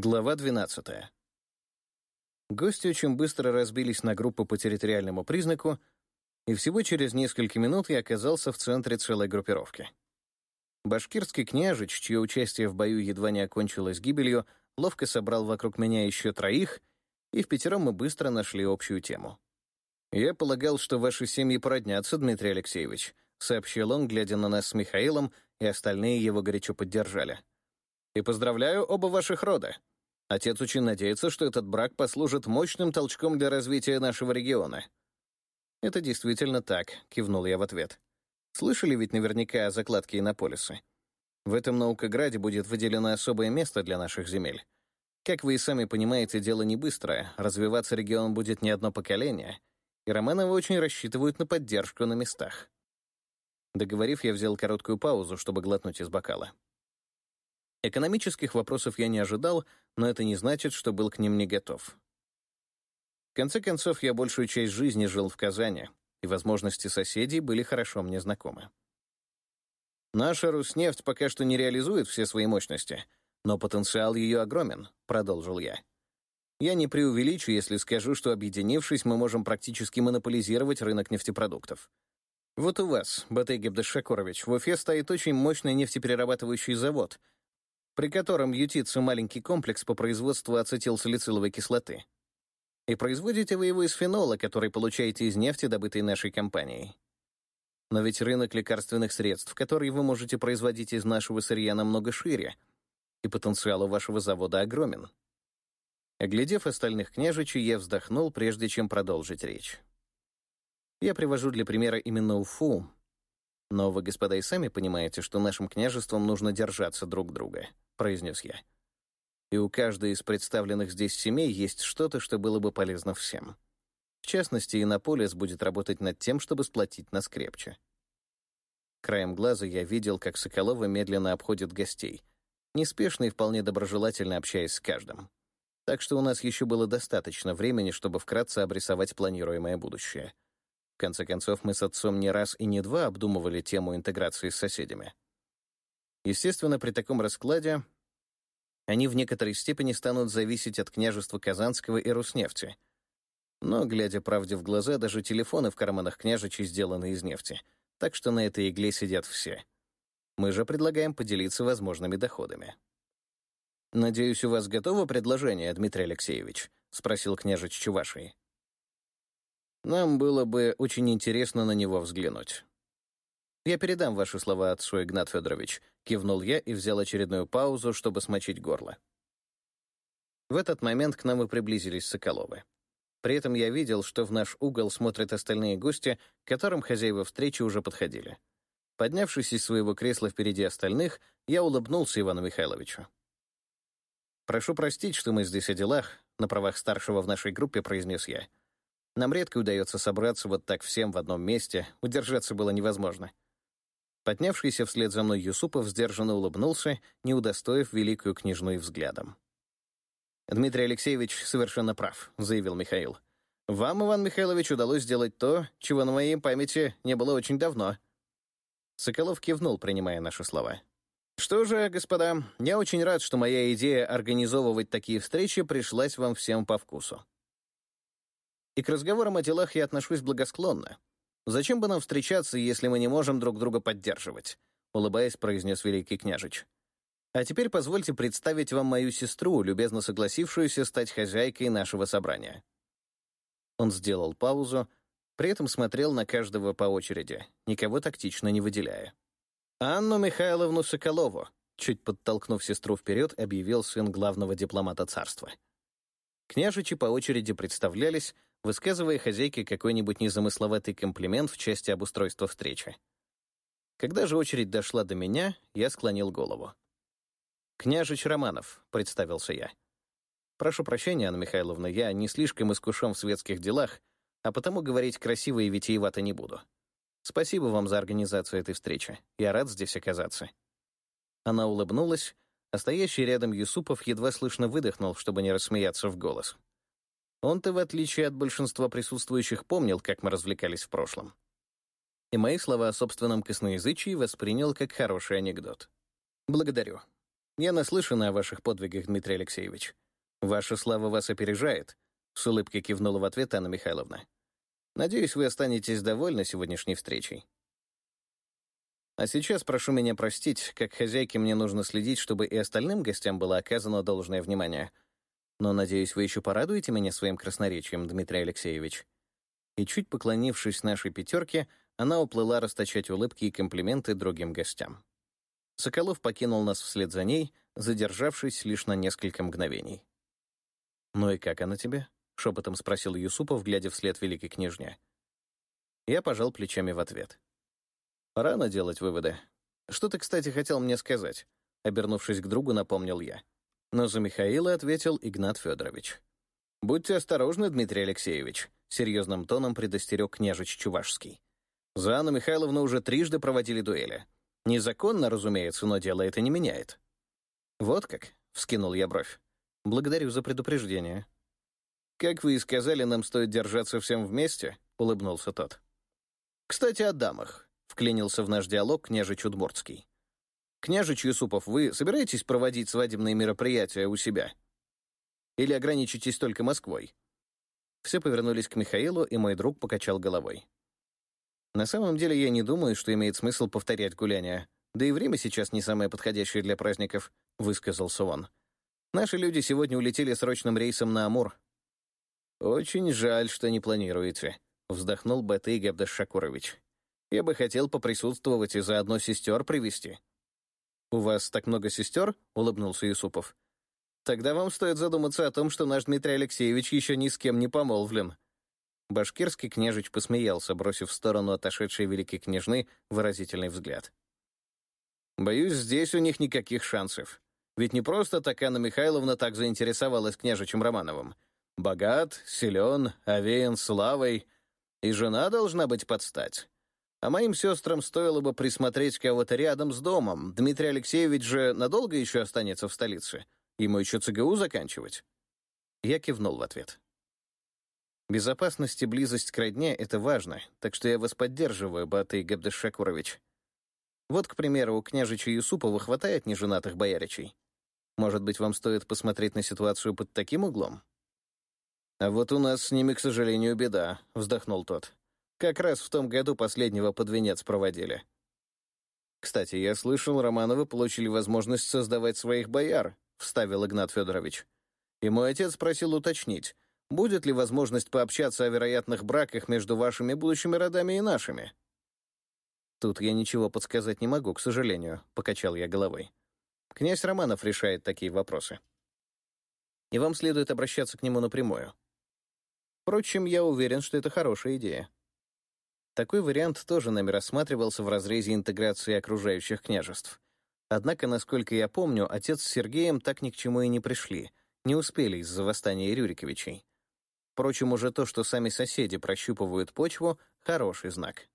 Глава 12. Гости очень быстро разбились на группы по территориальному признаку, и всего через несколько минут я оказался в центре целой группировки. Башкирский княжич, чье участие в бою едва не окончилось гибелью, ловко собрал вокруг меня еще троих, и в пятером мы быстро нашли общую тему. «Я полагал, что ваши семьи породнятся, Дмитрий Алексеевич», сообщил он, глядя на нас с Михаилом, и остальные его горячо поддержали. И поздравляю оба ваших рода. Отец очень надеется, что этот брак послужит мощным толчком для развития нашего региона». «Это действительно так», — кивнул я в ответ. «Слышали ведь наверняка о закладке Иннополиса. В этом наукограде будет выделено особое место для наших земель. Как вы и сами понимаете, дело не быстрое, развиваться регион будет не одно поколение, и Романовы очень рассчитывают на поддержку на местах». Договорив, я взял короткую паузу, чтобы глотнуть из бокала. Экономических вопросов я не ожидал, но это не значит, что был к ним не готов. В конце концов, я большую часть жизни жил в Казани, и возможности соседей были хорошо мне знакомы. «Наша Руснефть пока что не реализует все свои мощности, но потенциал ее огромен», — продолжил я. «Я не преувеличу, если скажу, что, объединившись, мы можем практически монополизировать рынок нефтепродуктов. Вот у вас, Батый Габдашакурович, в Уфе стоит очень мощный нефтеперерабатывающий завод — при котором ютится маленький комплекс по производству ацетилсалициловой кислоты. И производите вы его из фенола, который получаете из нефти, добытой нашей компанией. Но ведь рынок лекарственных средств, который вы можете производить из нашего сырья, намного шире, и потенциал у вашего завода огромен. Оглядев остальных княжичей, я вздохнул, прежде чем продолжить речь. Я привожу для примера именно Уфу, но вы, господа, и сами понимаете, что нашим княжествам нужно держаться друг друга произнес я. И у каждой из представленных здесь семей есть что-то, что было бы полезно всем. В частности, Иннополис будет работать над тем, чтобы сплотить нас крепче. Краем глаза я видел, как Соколова медленно обходит гостей, неспешно и вполне доброжелательно общаясь с каждым. Так что у нас еще было достаточно времени, чтобы вкратце обрисовать планируемое будущее. В конце концов, мы с отцом не раз и не два обдумывали тему интеграции с соседями. Естественно, при таком раскладе они в некоторой степени станут зависеть от княжества Казанского и Руснефти. Но, глядя правде в глаза, даже телефоны в карманах княжичей сделаны из нефти, так что на этой игле сидят все. Мы же предлагаем поделиться возможными доходами. «Надеюсь, у вас готово предложение, Дмитрий Алексеевич?» — спросил княжич Чуваший. «Нам было бы очень интересно на него взглянуть». «Я передам ваши слова отцу, Игнат Федорович», — кивнул я и взял очередную паузу, чтобы смочить горло. В этот момент к нам и приблизились Соколовы. При этом я видел, что в наш угол смотрят остальные гости, к которым хозяева встречи уже подходили. Поднявшись из своего кресла впереди остальных, я улыбнулся Ивану Михайловичу. «Прошу простить, что мы здесь о делах», — на правах старшего в нашей группе произнес я. «Нам редко удается собраться вот так всем в одном месте, удержаться было невозможно». Поднявшийся вслед за мной Юсупов сдержанно улыбнулся, не удостоив великую княжну взглядом. «Дмитрий Алексеевич совершенно прав», — заявил Михаил. «Вам, Иван Михайлович, удалось сделать то, чего на моей памяти не было очень давно». Соколов кивнул, принимая наши слова. «Что же, господа, я очень рад, что моя идея организовывать такие встречи пришлась вам всем по вкусу. И к разговорам о делах я отношусь благосклонно. «Зачем бы нам встречаться, если мы не можем друг друга поддерживать?» — улыбаясь, произнес великий княжич. «А теперь позвольте представить вам мою сестру, любезно согласившуюся стать хозяйкой нашего собрания». Он сделал паузу, при этом смотрел на каждого по очереди, никого тактично не выделяя. «Анну Михайловну Соколову», чуть подтолкнув сестру вперед, объявил сын главного дипломата царства. Княжичи по очереди представлялись, высказывая хозяйке какой-нибудь незамысловатый комплимент в части обустройства встречи. Когда же очередь дошла до меня, я склонил голову. «Княжич Романов», — представился я. «Прошу прощения, Анна Михайловна, я не слишком искушен в светских делах, а потому говорить красиво и витиевато не буду. Спасибо вам за организацию этой встречи. Я рад здесь оказаться». Она улыбнулась, а стоящий рядом Юсупов едва слышно выдохнул, чтобы не рассмеяться в голос. Он-то, в отличие от большинства присутствующих, помнил, как мы развлекались в прошлом. И мои слова о собственном косноязычии воспринял как хороший анекдот. «Благодарю. Я наслышана о ваших подвигах, Дмитрий Алексеевич. Ваша слава вас опережает», — с улыбкой кивнула в ответ Анна Михайловна. «Надеюсь, вы останетесь довольны сегодняшней встречей. А сейчас прошу меня простить, как хозяйке мне нужно следить, чтобы и остальным гостям было оказано должное внимание. Но, надеюсь, вы еще порадуете меня своим красноречием, Дмитрий Алексеевич». И чуть поклонившись нашей пятерке, она уплыла расточать улыбки и комплименты другим гостям. Соколов покинул нас вслед за ней, задержавшись лишь на несколько мгновений. «Ну и как она тебе?» — шепотом спросил Юсупов, глядя вслед великой княжне. Я пожал плечами в ответ. Рано делать выводы. Что ты, кстати, хотел мне сказать? Обернувшись к другу, напомнил я. Но за Михаила ответил Игнат Федорович. «Будьте осторожны, Дмитрий Алексеевич», — серьезным тоном предостерег княжич Чувашский. «За Анну Михайловну уже трижды проводили дуэли. Незаконно, разумеется, но дело это не меняет». «Вот как?» — вскинул я бровь. «Благодарю за предупреждение». «Как вы и сказали, нам стоит держаться всем вместе», — улыбнулся тот. «Кстати, о дамах. — вклинился в наш диалог княжич Удмуртский. «Княжич Юсупов, вы собираетесь проводить свадебные мероприятия у себя? Или ограничитесь только Москвой?» Все повернулись к Михаилу, и мой друг покачал головой. «На самом деле я не думаю, что имеет смысл повторять гуляния. Да и время сейчас не самое подходящее для праздников», — высказался он. «Наши люди сегодня улетели срочным рейсом на Амур». «Очень жаль, что не планируете», — вздохнул Батый Габдаш Шакурович. Я бы хотел поприсутствовать и заодно сестер привести. «У вас так много сестер?» — улыбнулся Юсупов. «Тогда вам стоит задуматься о том, что наш Дмитрий Алексеевич еще ни с кем не помолвлен». Башкирский княжич посмеялся, бросив в сторону отошедшей великой княжны выразительный взгляд. «Боюсь, здесь у них никаких шансов. Ведь не просто так Анна Михайловна так заинтересовалась княжичем Романовым. Богат, силен, овеян славой, и жена должна быть под стать. А моим сестрам стоило бы присмотреть кого-то рядом с домом. Дмитрий Алексеевич же надолго еще останется в столице. Ему еще ЦГУ заканчивать. Я кивнул в ответ. Безопасность и близость к родне — это важно, так что я вас поддерживаю, Батый Габдешакурович. Вот, к примеру, у княжича Юсупова хватает неженатых бояричей. Может быть, вам стоит посмотреть на ситуацию под таким углом? А вот у нас с ними, к сожалению, беда, — вздохнул тот. Как раз в том году последнего под венец проводили. Кстати, я слышал, Романовы получили возможность создавать своих бояр, вставил Игнат Федорович. И мой отец просил уточнить, будет ли возможность пообщаться о вероятных браках между вашими будущими родами и нашими. Тут я ничего подсказать не могу, к сожалению, покачал я головой. Князь Романов решает такие вопросы. И вам следует обращаться к нему напрямую. Впрочем, я уверен, что это хорошая идея. Такой вариант тоже нами рассматривался в разрезе интеграции окружающих княжеств. Однако, насколько я помню, отец с Сергеем так ни к чему и не пришли, не успели из-за восстания Рюриковичей. Впрочем, уже то, что сами соседи прощупывают почву, — хороший знак.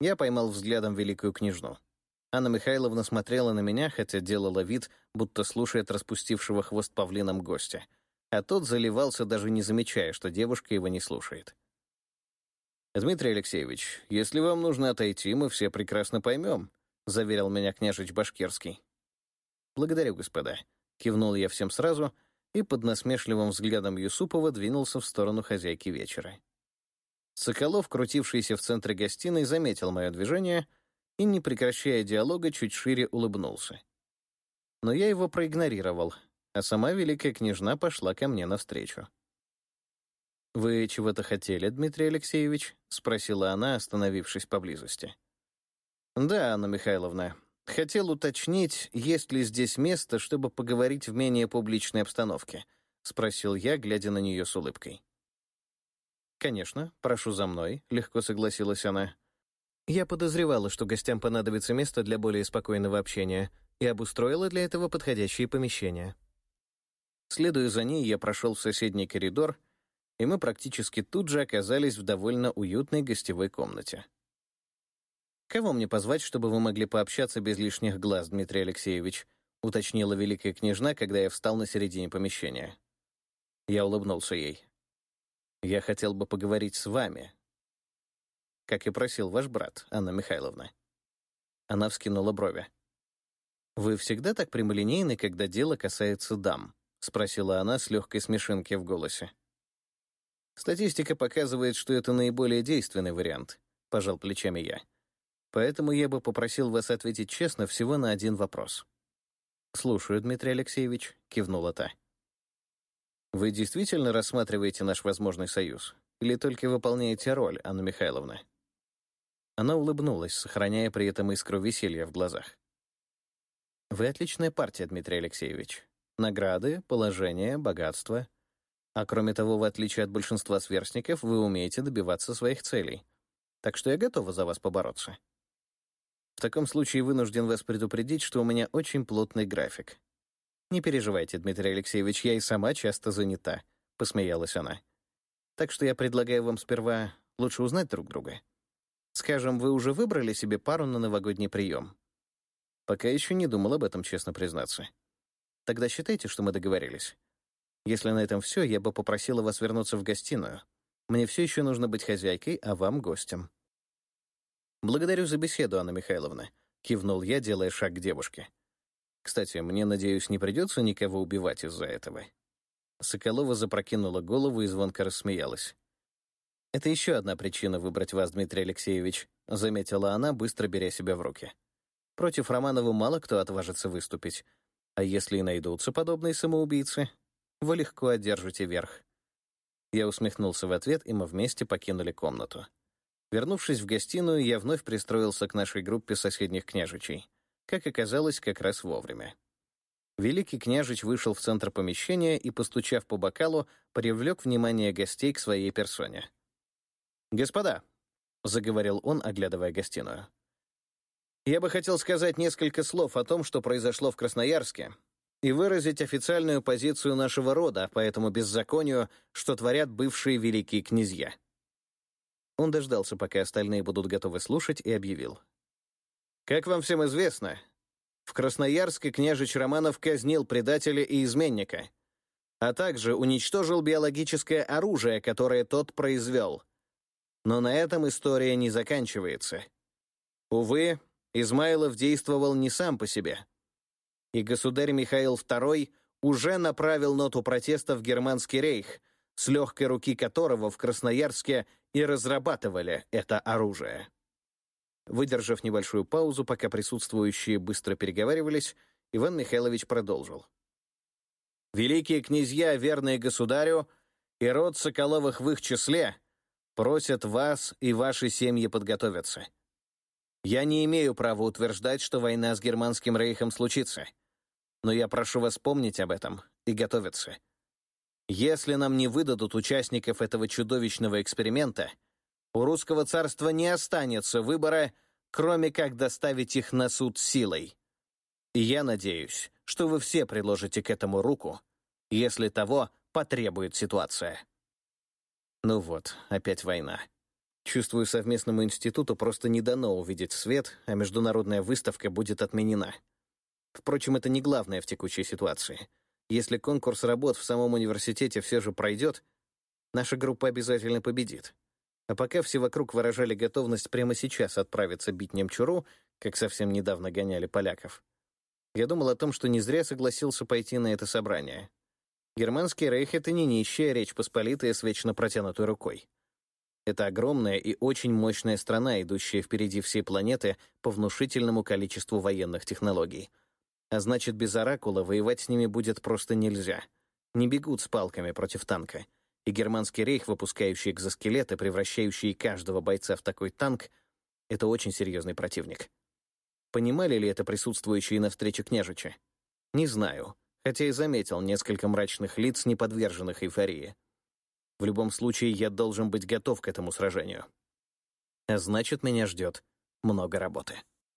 Я поймал взглядом великую княжну. Анна Михайловна смотрела на меня, хотя делала вид, будто слушает распустившего хвост павлином гостя, а тот заливался, даже не замечая, что девушка его не слушает. «Дмитрий Алексеевич, если вам нужно отойти, мы все прекрасно поймем», — заверил меня княжич Башкирский. «Благодарю, господа», — кивнул я всем сразу и под насмешливым взглядом Юсупова двинулся в сторону хозяйки вечера. Соколов, крутившийся в центре гостиной, заметил мое движение и, не прекращая диалога, чуть шире улыбнулся. Но я его проигнорировал, а сама великая княжна пошла ко мне навстречу. «Вы чего-то хотели, Дмитрий Алексеевич?» — спросила она, остановившись поблизости. «Да, Анна Михайловна. Хотел уточнить, есть ли здесь место, чтобы поговорить в менее публичной обстановке?» — спросил я, глядя на нее с улыбкой. «Конечно, прошу за мной», — легко согласилась она. Я подозревала, что гостям понадобится место для более спокойного общения, и обустроила для этого подходящие помещения. Следуя за ней, я прошел в соседний коридор — и мы практически тут же оказались в довольно уютной гостевой комнате. «Кого мне позвать, чтобы вы могли пообщаться без лишних глаз, Дмитрий Алексеевич?» — уточнила великая княжна, когда я встал на середине помещения. Я улыбнулся ей. «Я хотел бы поговорить с вами», как и просил ваш брат, Анна Михайловна. Она вскинула брови. «Вы всегда так прямолинейны, когда дело касается дам?» — спросила она с легкой смешинки в голосе. «Статистика показывает, что это наиболее действенный вариант», — пожал плечами я. «Поэтому я бы попросил вас ответить честно всего на один вопрос». «Слушаю, Дмитрий Алексеевич», — кивнула та. «Вы действительно рассматриваете наш возможный союз? Или только выполняете роль, Анна Михайловна?» Она улыбнулась, сохраняя при этом искру веселья в глазах. «Вы отличная партия, Дмитрий Алексеевич. Награды, положение, богатство. А кроме того, в отличие от большинства сверстников, вы умеете добиваться своих целей. Так что я готова за вас побороться. В таком случае вынужден вас предупредить, что у меня очень плотный график. «Не переживайте, Дмитрий Алексеевич, я и сама часто занята», — посмеялась она. «Так что я предлагаю вам сперва лучше узнать друг друга. Скажем, вы уже выбрали себе пару на новогодний прием?» «Пока еще не думал об этом, честно признаться. Тогда считайте, что мы договорились. Если на этом все, я бы попросила вас вернуться в гостиную. Мне все еще нужно быть хозяйкой, а вам — гостем». «Благодарю за беседу, Анна Михайловна», — кивнул я, делая шаг к девушке. Кстати, мне, надеюсь, не придется никого убивать из-за этого. Соколова запрокинула голову и звонко рассмеялась. «Это еще одна причина выбрать вас, Дмитрий Алексеевич», — заметила она, быстро беря себя в руки. «Против Романова мало кто отважится выступить. А если и найдутся подобные самоубийцы, вы легко одержите верх». Я усмехнулся в ответ, и мы вместе покинули комнату. Вернувшись в гостиную, я вновь пристроился к нашей группе соседних княжичей как оказалось, как раз вовремя. Великий княжич вышел в центр помещения и, постучав по бокалу, привлек внимание гостей к своей персоне. «Господа», — заговорил он, оглядывая гостиную, «я бы хотел сказать несколько слов о том, что произошло в Красноярске, и выразить официальную позицию нашего рода по этому беззаконию, что творят бывшие великие князья». Он дождался, пока остальные будут готовы слушать, и объявил. Как вам всем известно, в Красноярске княжич Романов казнил предателя и изменника, а также уничтожил биологическое оружие, которое тот произвел. Но на этом история не заканчивается. Увы, Измайлов действовал не сам по себе. И государь Михаил II уже направил ноту протеста в Германский рейх, с легкой руки которого в Красноярске и разрабатывали это оружие. Выдержав небольшую паузу, пока присутствующие быстро переговаривались, Иван Михайлович продолжил. «Великие князья, верные государю, и род Соколовых в их числе, просят вас и ваши семьи подготовиться. Я не имею права утверждать, что война с Германским рейхом случится, но я прошу вас помнить об этом и готовиться. Если нам не выдадут участников этого чудовищного эксперимента — у русского царства не останется выбора, кроме как доставить их на суд силой. И я надеюсь, что вы все приложите к этому руку, если того потребует ситуация. Ну вот, опять война. Чувствую, совместному институту просто не дано увидеть свет, а международная выставка будет отменена. Впрочем, это не главное в текущей ситуации. Если конкурс работ в самом университете все же пройдет, наша группа обязательно победит. А пока все вокруг выражали готовность прямо сейчас отправиться бить немчуру, как совсем недавно гоняли поляков, я думал о том, что не зря согласился пойти на это собрание. Германский рейх — это не нищая речь Посполитая с вечно протянутой рукой. Это огромная и очень мощная страна, идущая впереди всей планеты по внушительному количеству военных технологий. А значит, без Оракула воевать с ними будет просто нельзя. Не бегут с палками против танка — и германский рейх, выпускающий экзоскелеты, превращающий каждого бойца в такой танк, это очень серьезный противник. Понимали ли это присутствующие на встрече княжича? Не знаю, хотя и заметил несколько мрачных лиц, не подверженных эйфории. В любом случае, я должен быть готов к этому сражению. А значит, меня ждет много работы.